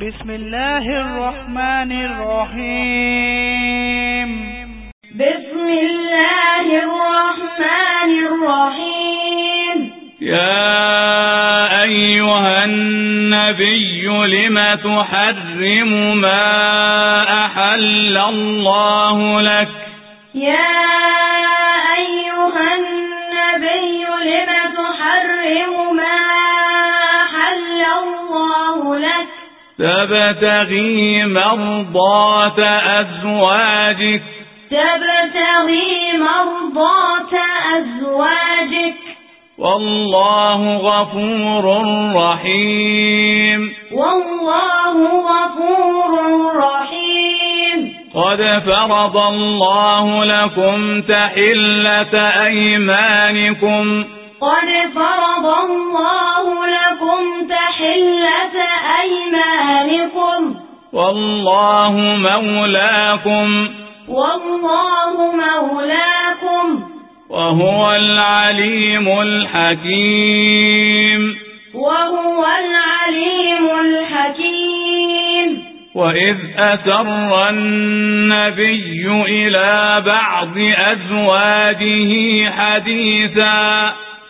بسم الله الرحمن الرحيم. بسم الله الرحمن الرحيم. يا أيها النبي لم تحرم ما أحل الله لك؟ يا أيها النبي لم تحرم ما تبتغي مرضات أزواجك. تبتغي مرضات أزواجك. والله غفور رحيم. والله غفور رحيم. قد فرض الله لكم تحلة أيمانكم. قد فرض الله لكم تحلة أيمانكم. والله مولاكم. والله مولاكم. وهو العليم الحكيم. وهو العليم الحكيم. وإذ أسر النبي إلى بعض أزواجه حديثا.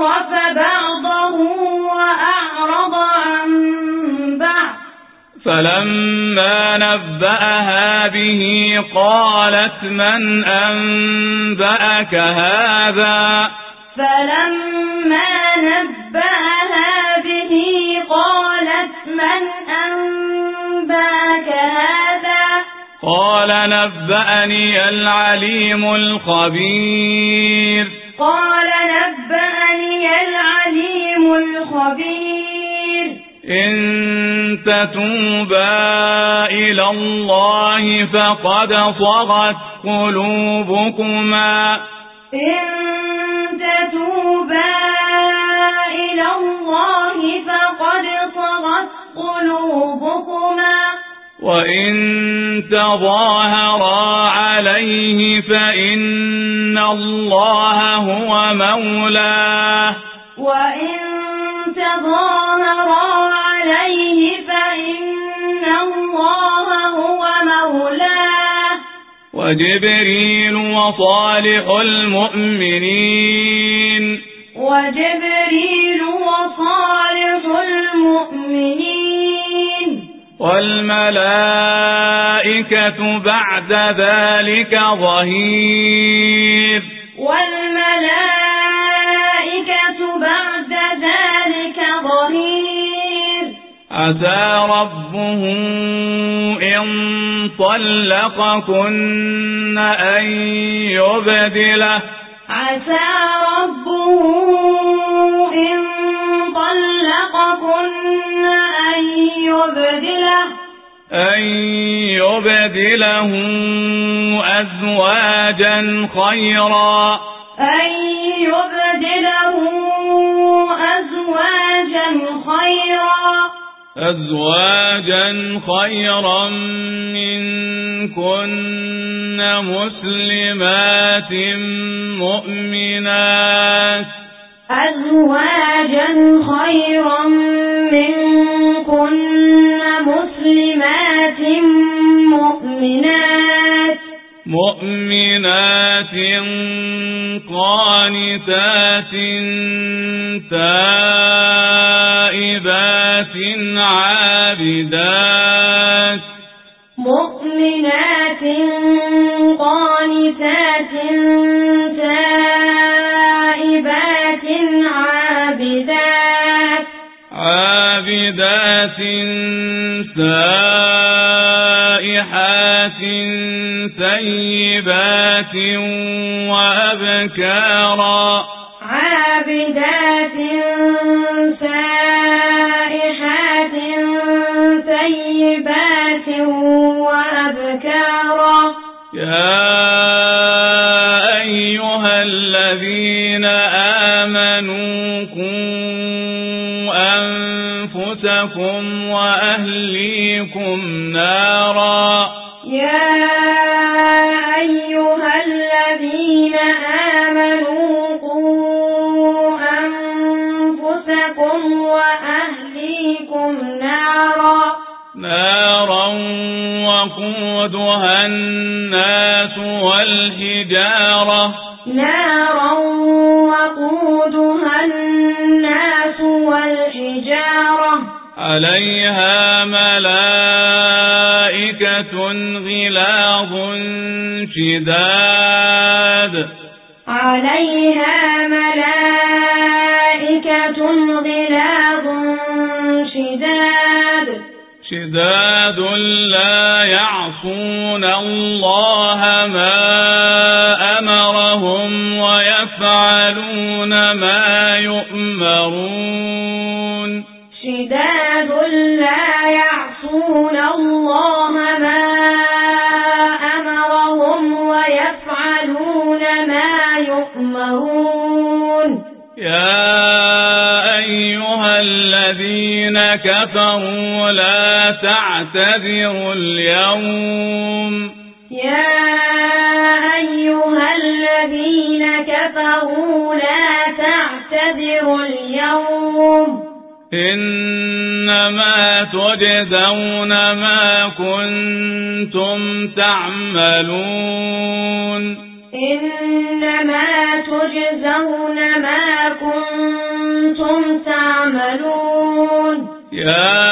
عرف بعضه وأعرض عن بعض. فلما نبأها به قالت من أنبأك هذا؟ فلما نبأها به قالت من أنبأك هذا؟ قال نبأني العليم الخبير. قال نبأني العليم الخبير. إن تتوبا إلى الله فقد صغت قلوبكما. إن تتوبا إلى الله فقد صغت قلوبكما. وإن تظاهرا عليه فإن الله هو مولاه وإن تظاهرا عليه فإن الله هو مولاه وجبريل وصالح المؤمنين وجبريل وصالح المؤمنين والملائكة بعد ذلك ظهير. والملائكة بعد ذلك ظهير. عسى ربه إن طلقكن أن يبدله. عسى ربه أن يبدله أزواجا خيرا أن يبدله أزواجا خيرا أزواجا خيرا منكن مسلمات مؤمنات أزواجا خيرا منكن مؤمنات قانتات تائبات عابدات مؤمنات قانتات تائبات عابدات عابدات سائحات طيبات وأبكارا. عابدات سائحات طيبات وأبكارا. يا أيها الذين آمنوا أنفسكم وأهليكم نارا. يا وقودها الناس والحجارة. نارا وقودها الناس والحجارة. عليها ملائكة غلاظ شداد. تعتذروا اليوم. يا أيها الذين كفروا لا تعتذروا اليوم. إنما تجزون ما كنتم تعملون. إنما تجزون ما كنتم تعملون. يا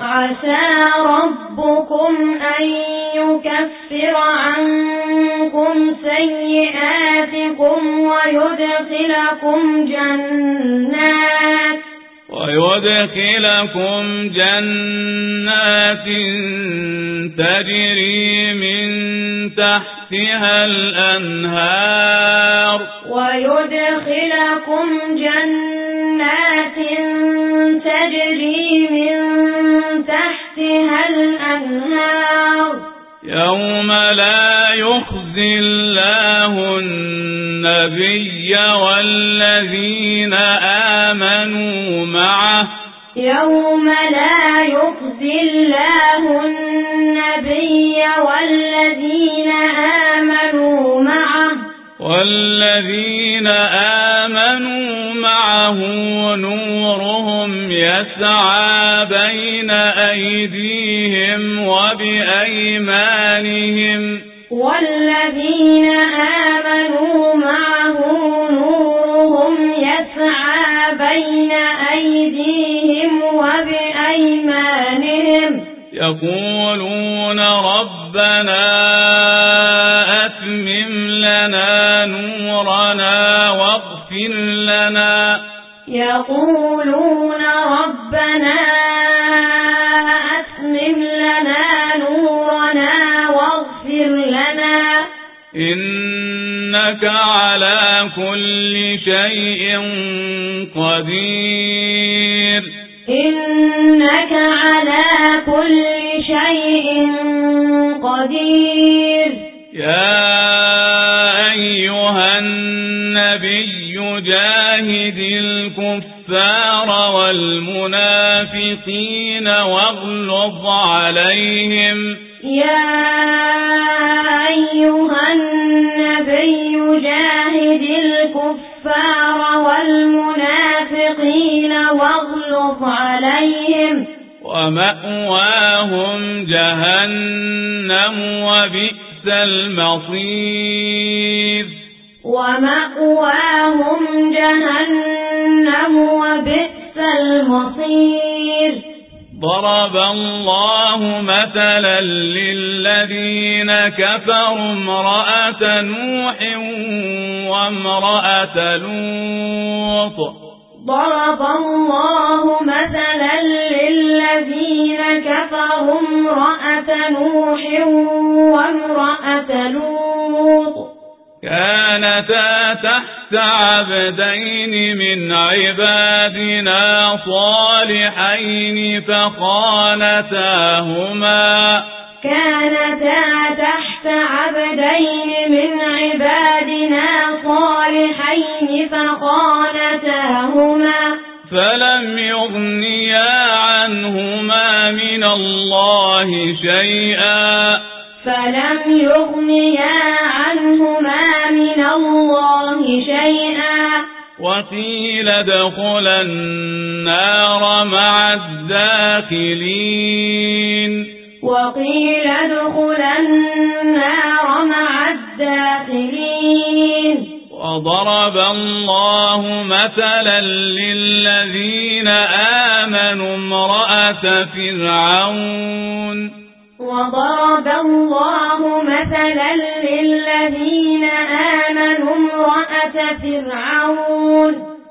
عسى ربكم أن يكفر عنكم سيئاتكم ويدخلكم جنات ويدخلكم جنات تجري من تحتها الأنهار ويدخلكم جنات تجري من تحتها الأنهار. يوم لا يخزي الله النبي والذين آمنوا معه. يوم لا يخزي الله النبي والذين آمنوا معه. والذين آمنوا معه نورهم يسعى بين أيديهم وبأيمانهم. والذين آمنوا معه نورهم يسعى بين أيديهم وبأيمانهم. يقولون ربنا يقولون ربنا أتمم لنا نورنا واغفر لنا. إنك على كل شيء قدير. إنك على كل شيء قدير. جاهد الكفار والمنافقين واغلظ عليهم. ومأواهم جهنم وبئس المصير. ومأواهم جهنم وبئس المصير. ضرب الله مثلا للذين كفروا امرأة نوح وامرأة لوط. ضرب الله مثلا للذين كفروا امرأة نوح وامرأة لوط. كانتا تحت عبدين من عبادنا صالحين فخانتاهما. كانتا تحت عبدين من عبادنا صالحين فخانتاهما. فلم يغنيا عنهما من الله شيئا. فلم يغنيا وقيل ادخل النار مع الداخلين. وقيل ادخل النار مع الداخلين. وضرب الله مثلا للذين آمنوا امرأة فرعون. وضرب الله مثلا للذين آمنوا امرأة فرعون.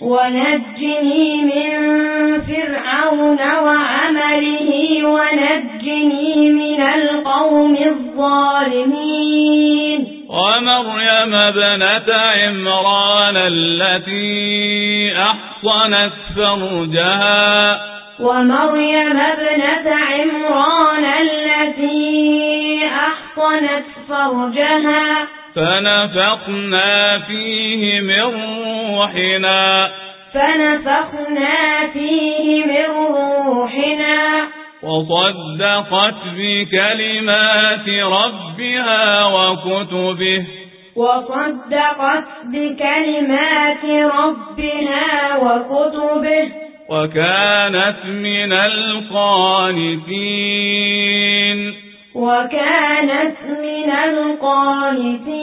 ونجني من فرعون وعمله ونجني من القوم الظالمين. ومريم ابنة عمران التي أحصنت فرجها. ومريم ابنة عمران التي أحصنت فرجها. فنفخنا فيه من روحنا. فنفخنا فيه من روحنا. وصدقت بكلمات ربها وكتبه. وصدقت بكلمات ربها وكتبه. وكانت من القانتين. وكانت من القانتين.